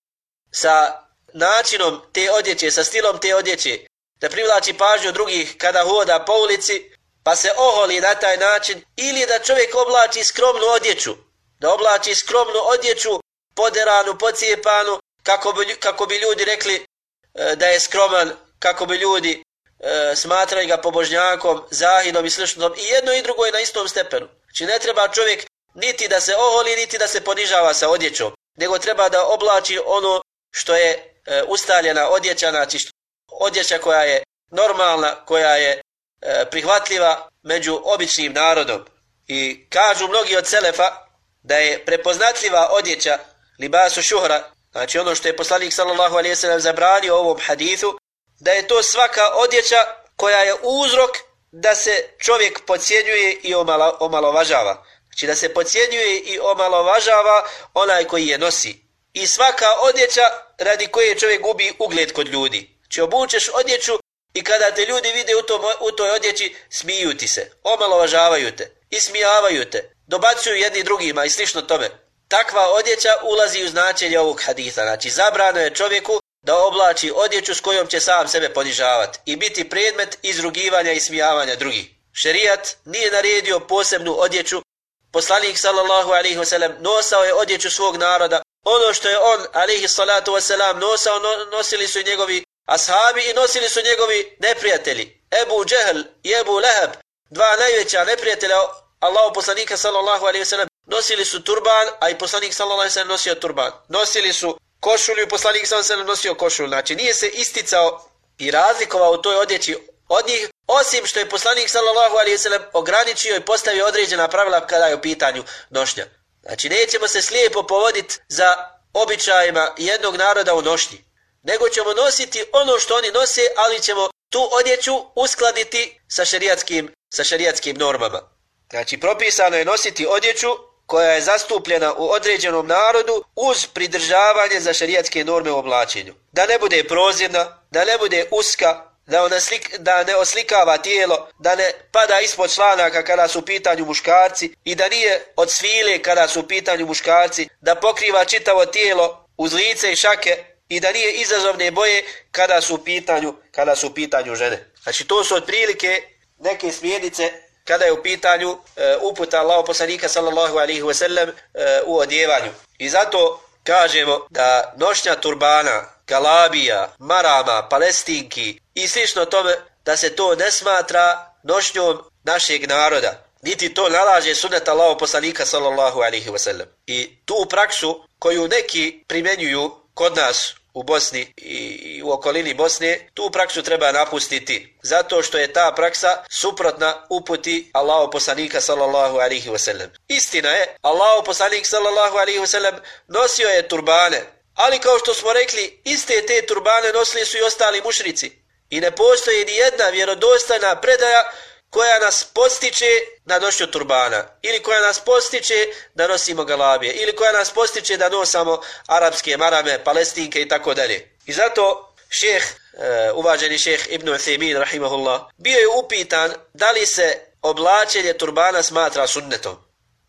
sa načinom te odjeće, sa stilom te odjeće, da privlači pažnju drugih kada hoda po ulici, pa se oholi na taj način, ili da čovjek oblači skromnu odjeću, da oblači skromnu odjeću poderanu, pocijepanu, kako bi, kako bi ljudi rekli e, da je skroman, kako bi ljudi e, ga pobožnjakom, zahidom i sličnom. I jedno i drugo je na istom stepenu. Znači ne treba čovjek niti da se oholi, niti da se ponižava sa odjećom, nego treba da oblači ono što je e, ustaljena odjeća, znači odjeća koja je normalna, koja je e, prihvatljiva među običnim narodom. I kažu mnogi od Selefa da je prepoznatljiva odjeća libasu šuhra, znači ono što je poslanik sallallahu alejhi ve sellem zabranio u ovom hadithu, da je to svaka odjeća koja je uzrok da se čovjek pocijenjuje i omalo, omalovažava. Znači da se pocijenjuje i omalovažava onaj koji je nosi. I svaka odjeća radi koje čovjek gubi ugled kod ljudi. Znači obučeš odjeću i kada te ljudi vide u, tom, u toj odjeći, smiju ti se, omalovažavaju te, ismijavaju te, dobacuju jedni drugima i slično tome. Takva odjeća ulazi u značenje ovog haditha. Znači zabrano je čovjeku da oblači odjeću s kojom će sam sebe ponižavati i biti predmet izrugivanja i smijavanja drugih. Šerijat nije naredio posebnu odjeću. Poslanik sallallahu alaihi wasallam nosao je odjeću svog naroda. Ono što je on alaihi salatu wasallam nosao nosili su njegovi ashabi i nosili su njegovi neprijatelji. Ebu Džehl i Ebu Leheb, dva najveća neprijatelja Allahu poslanika sallallahu alaihi wasallam nosili su turban, a i poslanik sallallahu alaihi wasallam nosio turban. Nosili su košulju i poslanik sam se nosio košulju. Znači nije se isticao i razlikovao u toj odjeći od njih, osim što je poslanik sallallahu alaihi sallam ograničio i postavio određena pravila kada je u pitanju nošnja. Znači nećemo se slijepo povoditi za običajima jednog naroda u nošnji, nego ćemo nositi ono što oni nose, ali ćemo tu odjeću uskladiti sa šariatskim, sa šariatskim normama. Znači propisano je nositi odjeću koja je zastupljena u određenom narodu uz pridržavanje za šarijatske norme u oblačenju. Da ne bude prozirna, da ne bude uska, da, ona slik, da ne oslikava tijelo, da ne pada ispod članaka kada su u pitanju muškarci i da nije od svile kada su u pitanju muškarci, da pokriva čitavo tijelo uz lice i šake i da nije izazovne boje kada su u pitanju, kada su u pitanju žene. Znači to su otprilike neke smjernice kada je u pitanju uh, uputa Allahu poslanika sallallahu alaihi wasallam uh, u odjevanju. I zato kažemo da nošnja turbana, galabija, marama, palestinki i slično tome da se to ne smatra nošnjom našeg naroda. Niti to nalaže sunet Allahu poslanika sallallahu alaihi wasallam. I tu praksu koju neki primenjuju kod nas u Bosni i u okolini Bosne, tu praksu treba napustiti. Zato što je ta praksa suprotna uputi Allaho poslanika sallallahu alaihi wasallam. Istina je, Allahu poslanik sallallahu alaihi wasallam nosio je turbane. Ali kao što smo rekli, iste te turbane nosili su i ostali mušrici. I ne postoji ni jedna vjerodostajna predaja koja nas postiče na nošnju turbana, ili koja nas postiče da nosimo galabije, ili koja nas postiče da nosamo arapske marame, palestinke i tako dalje. I zato šeh, uh, uvaženi šeh Ibn Uthaymin, rahimahullah, bio je upitan da li se oblačenje turbana smatra sunnetom.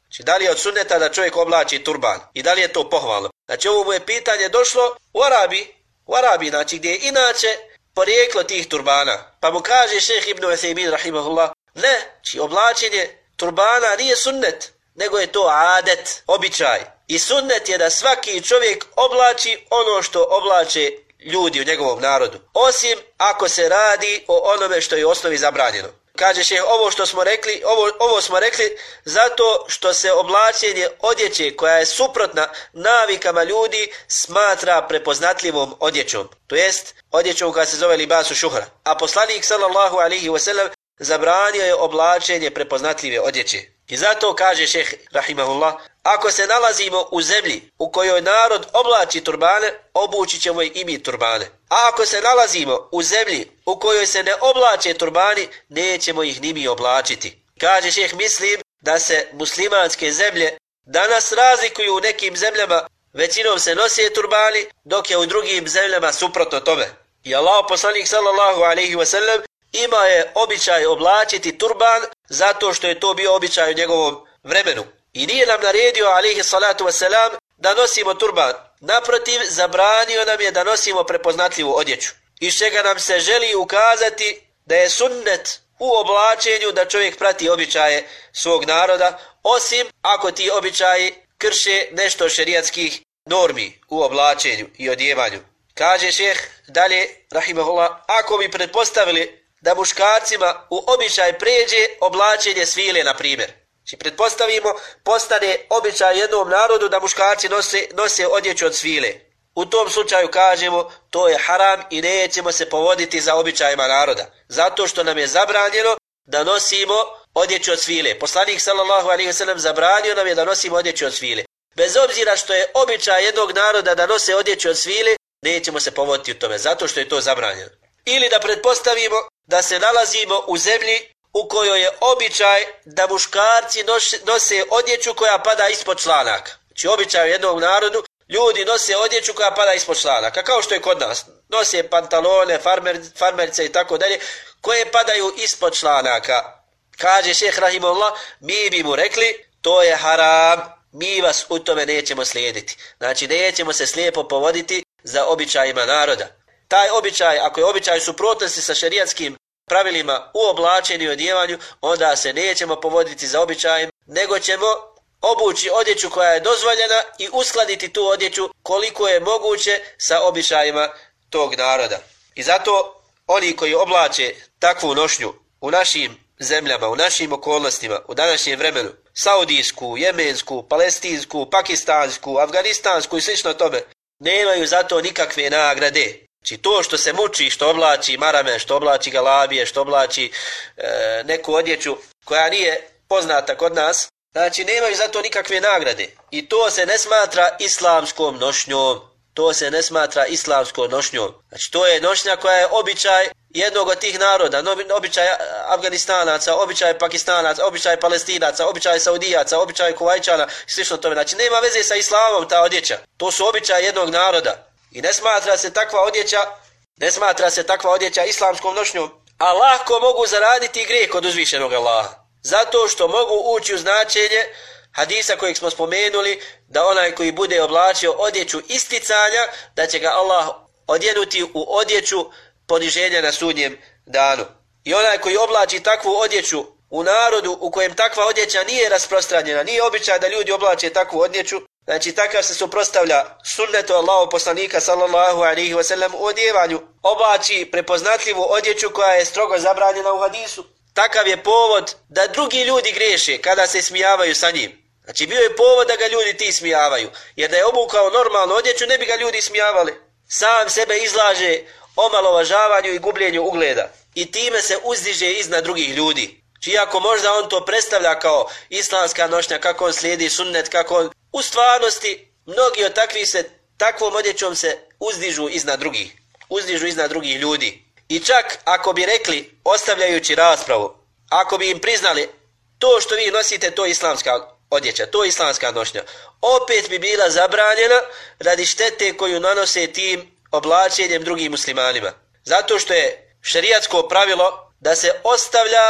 Znači, da li je od sunneta da čovjek oblači turban i da li je to pohvalno. Znači, ovo mu je pitanje došlo u Arabi, u Arabi, znači, gdje je inače porijeklo tih turbana. Pa mu kaže šeheh Ibn Uthaymin, rahimahullah, ne, či oblačenje turbana nije sunnet, nego je to adet, običaj. I sunnet je da svaki čovjek oblači ono što oblače ljudi u njegovom narodu. Osim ako se radi o onome što je osnovi zabranjeno. Kaže še, ovo što smo rekli, ovo, ovo smo rekli zato što se oblačenje odjeće koja je suprotna navikama ljudi smatra prepoznatljivom odjećom. To jest odjećom koja se zove libasu šuhra. A poslanik sallallahu alihi wasallam zabranio je oblačenje prepoznatljive odjeće. I zato kaže šeh rahimahullah, ako se nalazimo u zemlji u kojoj narod oblači turbane, obući ćemo i mi turbane. A ako se nalazimo u zemlji u kojoj se ne oblače turbani, nećemo ih ni mi oblačiti. Kaže šeh, mislim da se muslimanske zemlje danas razlikuju u nekim zemljama, većinom se nose turbani, dok je u drugim zemljama suprotno tome. I Allah poslanik sallallahu alaihi wasallam ima je običaj oblačiti turban zato što je to bio običaj u njegovom vremenu. I nije nam naredio, alihi salatu wasalam, da nosimo turban. Naprotiv, zabranio nam je da nosimo prepoznatljivu odjeću. Iz čega nam se želi ukazati da je sunnet u oblačenju da čovjek prati običaje svog naroda, osim ako ti običaji krše nešto šerijatskih normi u oblačenju i odjevanju. Kaže šeh dalje, rahimahullah, ako bi pretpostavili da muškarcima u običaj pređe oblačenje svile, na primjer. Znači, pretpostavimo, postane običaj jednom narodu da muškarci nose, nose odjeću od svile. U tom slučaju kažemo, to je haram i nećemo se povoditi za običajima naroda. Zato što nam je zabranjeno da nosimo odjeću od svile. Poslanik sallallahu alejhi ve sellem zabranio nam je da nosimo odjeću od svile. Bez obzira što je običaj jednog naroda da nose odjeću od svile, nećemo se povoditi u tome, zato što je to zabranjeno. Ili da pretpostavimo da se nalazimo u zemlji u kojoj je običaj da muškarci nose odjeću koja pada ispod članaka. Znači običaj u jednom narodu, ljudi nose odjeću koja pada ispod članaka, kao što je kod nas. Nose pantalone, farmer, farmerce i tako dalje, koje padaju ispod članaka. Kaže šeh Rahimullah, mi bi mu rekli, to je haram, mi vas u tome nećemo slijediti. Znači, nećemo se slijepo povoditi za običajima naroda. Taj običaj, ako je običaj suprotnosti sa šerijatskim pravilima u oblačenju i odjevanju, onda se nećemo povoditi za običajem, nego ćemo obući odjeću koja je dozvoljena i uskladiti tu odjeću koliko je moguće sa običajima tog naroda. I zato oni koji oblače takvu nošnju u našim zemljama, u našim okolnostima, u današnjem vremenu, saudijsku, jemensku, palestinsku, pakistansku, afganistansku i slično tome, nemaju zato nikakve nagrade. Znači to što se muči, što oblači marame, što oblači galabije, što oblači e, neku odjeću koja nije poznata kod nas, znači nemaju zato nikakve nagrade. I to se ne smatra islamskom nošnjom. To se ne smatra islamskom nošnjom. Znači to je nošnja koja je običaj jednog od tih naroda, običaj Afganistanaca, običaj Pakistanaca, običaj Palestinaca, običaj Saudijaca, običaj Kuvajčana i slično tome. Znači, nema veze sa islamom ta odjeća. To su običaj jednog naroda. I ne smatra se takva odjeća, ne smatra se takva odjeća islamskom nošnjom, a lahko mogu zaraditi grijeh kod uzvišenog Allaha. Zato što mogu ući u značenje hadisa kojeg smo spomenuli, da onaj koji bude oblačio odjeću isticanja, da će ga Allah odjenuti u odjeću poniženja na sudnjem danu. I onaj koji oblači takvu odjeću u narodu u kojem takva odjeća nije rasprostranjena, nije običaj da ljudi oblače takvu odjeću, znači takav se suprostavlja sunnetu Allahu poslanika sallallahu alaihi wasallam u odjevanju, oblači prepoznatljivu odjeću koja je strogo zabranjena u hadisu. Takav je povod da drugi ljudi greše kada se smijavaju sa njim. Znači bio je povod da ga ljudi ti smijavaju, jer da je obukao normalnu odjeću ne bi ga ljudi smijavali. Sam sebe izlaže omalovažavanju i gubljenju ugleda i time se uzdiže iznad drugih ljudi. Iako možda on to predstavlja kao islamska nošnja, kako on slijedi sunnet, kako on... U stvarnosti, mnogi od takvih se, takvom odjećom se uzdižu iznad drugih. Uzdižu iznad drugih ljudi. I čak ako bi rekli, ostavljajući raspravu, ako bi im priznali to što vi nosite, to je islamska odjeća, to je islamska nošnja, opet bi bila zabranjena radi štete koju nanose tim oblačenjem drugim muslimanima. Zato što je šerijatsko pravilo da se ostavlja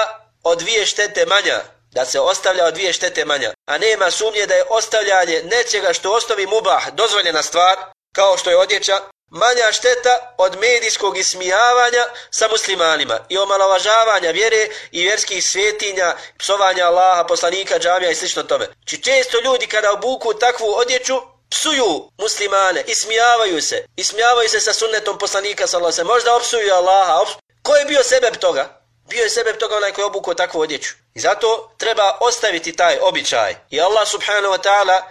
od dvije štete manja, da se ostavlja od dvije štete manja, a nema sumnje da je ostavljanje nečega što ostavi mubah dozvoljena stvar, kao što je odjeća, manja šteta od medijskog ismijavanja sa muslimanima i omalovažavanja vjere i vjerskih svetinja, psovanja Allaha, poslanika, džamija i slično tome. Či često ljudi kada obuku takvu odjeću, psuju muslimane, ismijavaju se, ismijavaju se sa sunnetom poslanika sallallahu alejhi Možda opsuju Allaha, ops... ko je bio sebeb toga? Bio je sebeb toga onaj koji je obukao takvu odjeću. I zato treba ostaviti taj običaj. I Allah subhanahu wa ta'ala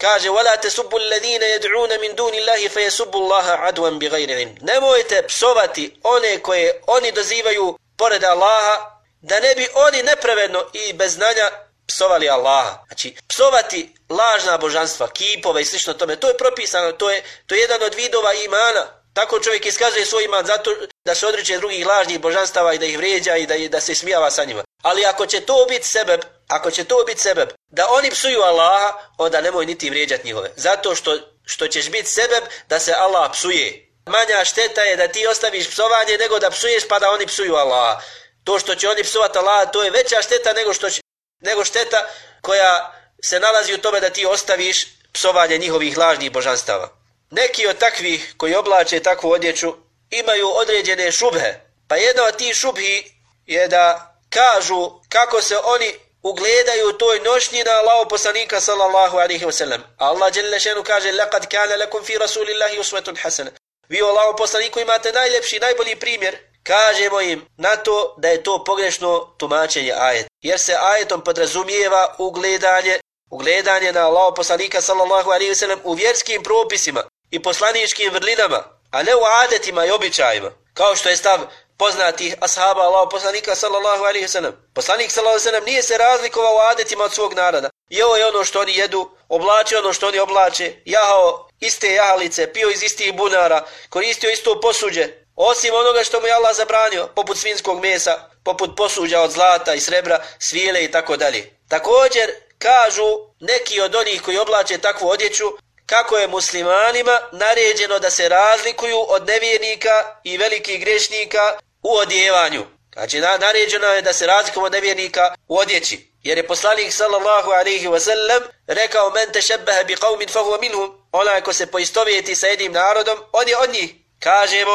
kaže وَلَا تَسُبُّ الَّذِينَ يَدْعُونَ مِنْ دُونِ اللَّهِ فَيَسُبُّ اللَّهَ عَدْوًا بِغَيْرِ عِلْمٍ Nemojte psovati one koje oni dozivaju pored Allaha, da ne bi oni nepravedno i bez znanja psovali Allaha. Znači, psovati lažna božanstva, kipove i slično tome, to je propisano, to je, to je jedan od vidova imana. Tako čovjek iskazuje svoj iman zato da se odriče drugih lažnih božanstava i da ih vrijeđa i da, i da se smijava sa njima. Ali ako će to biti sebeb, ako će to biti sebeb, da oni psuju Allaha, onda nemoj niti vrijeđati njihove. Zato što, što ćeš biti sebeb da se Allah psuje. Manja šteta je da ti ostaviš psovanje nego da psuješ pa da oni psuju Allaha. To što će oni psuvati Allaha, to je veća šteta nego što će, nego šteta koja se nalazi u tome da ti ostaviš psovanje njihovih lažnih božanstava. Neki od takvih koji oblače takvu odjeću imaju određene šubhe. Pa jedna od tih šubhi je da kažu kako se oni ugledaju toj nošnji na Allaho poslanika sallallahu alaihi wa sallam. Allah Đelešenu kaže لَقَدْ كَانَ lakum fi rasulillahi اللَّهِ hasana." Vi o Allaho poslaniku imate najljepši, najbolji primjer. Kažemo im na to da je to pogrešno tumačenje ajet. Jer se ajetom podrazumijeva ugledanje, ugledanje na Allaho poslanika sallallahu alaihi wa sallam u vjerskim propisima i poslaničkim vrlinama, a ne u adetima i običajima. Kao što je stav poznatih ashaba Allah poslanika sallallahu alaihi wa sallam. Poslanik sallallahu alaihi wa sallam nije se razlikovao u adetima od svog naroda. Jeo je ono što oni jedu, oblače ono što oni oblače, jahao iste jahalice, pio iz istih bunara, koristio isto posuđe, osim onoga što mu je Allah zabranio, poput svinskog mesa, poput posuđa od zlata i srebra, svile i tako dalje. Također, kažu neki od onih koji oblače takvu odjeću, kako je muslimanima naređeno da se razlikuju od nevjernika i velikih grešnika u odjevanju. Znači, naređeno je da se razlikujemo od nevjernika u odjeći. Jer je poslanik sallallahu alaihi wa sallam rekao men te šebbehe bi qavmin fahu minhum. Onaj ko se poistovijeti sa jednim narodom, on je od njih. Kažemo,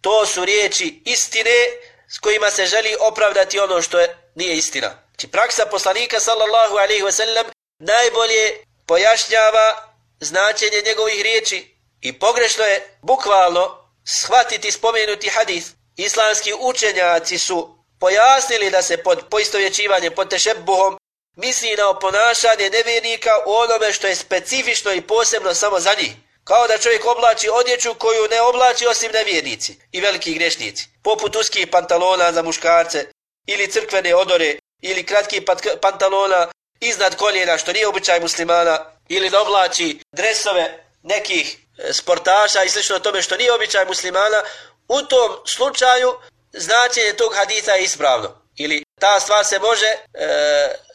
to su riječi istine s kojima se želi opravdati ono što je, nije istina. Znači, praksa poslanika sallallahu alaihi wa sallam najbolje pojašnjava značenje njegovih riječi i pogrešno je bukvalno shvatiti spomenuti hadith. Islamski učenjaci su pojasnili da se pod poistovjećivanjem, pod tešebuhom misli na oponašanje nevjernika u onome što je specifično i posebno samo za njih. Kao da čovjek oblači odjeću koju ne oblači osim nevjernici i veliki grešnici. Poput uskih pantalona za muškarce ili crkvene odore ili kratki pantalona iznad koljena što nije običaj muslimana ili da oblači dresove nekih e, sportaša i slično tome što nije običaj muslimana, u tom slučaju značenje tog haditha je ispravno. Ili ta stvar se može e,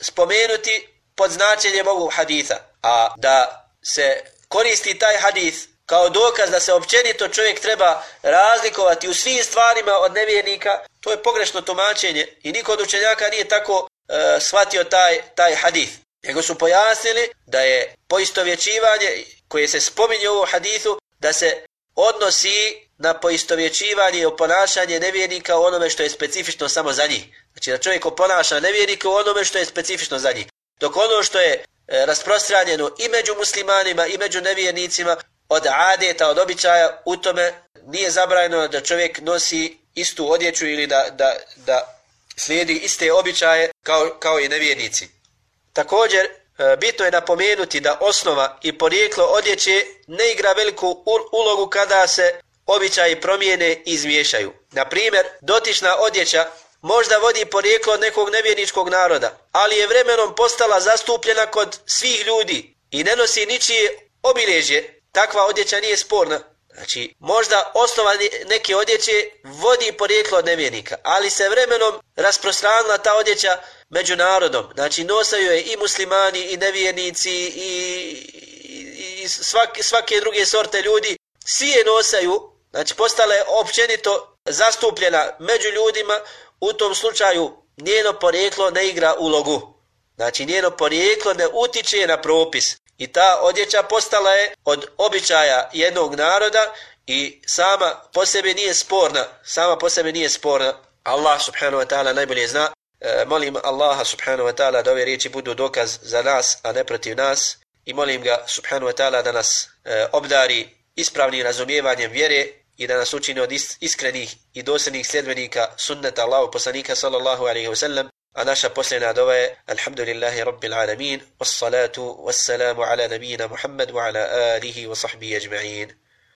spomenuti pod značenjem ovog haditha. A da se koristi taj hadith kao dokaz da se općenito čovjek treba razlikovati u svim stvarima od nevjernika, to je pogrešno tumačenje i niko od učenjaka nije tako e, shvatio taj, taj hadith. Nego su pojasnili da je poistovjećivanje koje se spominje u ovom hadithu, da se odnosi na poistovjećivanje i oponašanje nevjernika u onome što je specifično samo za njih. Znači da čovjek oponaša nevjernika u onome što je specifično za njih. Dok ono što je e, rasprostranjeno i među muslimanima i među nevjernicima od adeta, od običaja, u tome nije zabrajeno da čovjek nosi istu odjeću ili da, da, da slijedi iste običaje kao, kao i nevjernici. Također, e, bitno je napomenuti da osnova i porijeklo odjeće ne igra veliku ulogu kada se običaji promijene i izmiješaju. Na primjer, dotična odjeća možda vodi porijeklo od nekog nevjerničkog naroda, ali je vremenom postala zastupljena kod svih ljudi i ne nosi ničije obilježje. Takva odjeća nije sporna. Znači, možda osnova neke odjeće vodi porijeklo od nevjernika, ali se vremenom rasprostranila ta odjeća među narodom. Znači, nosaju je i muslimani, i nevjernici, i, i, i svake, svake druge sorte ljudi. Svi je nosaju, znači, postale općenito zastupljena među ljudima, u tom slučaju njeno porijeklo ne igra ulogu. Znači, njeno porijeklo ne utiče na propis. I ta odjeća postala je od običaja jednog naroda i sama po sebi nije sporna. Sama po sebi nije sporna. Allah subhanahu wa ta'ala najbolje zna. E, molim Allaha subhanahu wa ta'ala da ove riječi budu dokaz za nas, a ne protiv nas. I molim ga subhanahu wa ta'ala da nas e, obdari ispravnim razumijevanjem vjere i da nas učini od iskrenih i dosljednih sljedbenika sunneta Allahu poslanika sallallahu alaihi wa sallam. A naša posljedna dova je Alhamdulillahi Rabbil Alamin Wassalatu wassalamu ala nabijina Muhammad wa ala alihi wa sahbihi ajma'in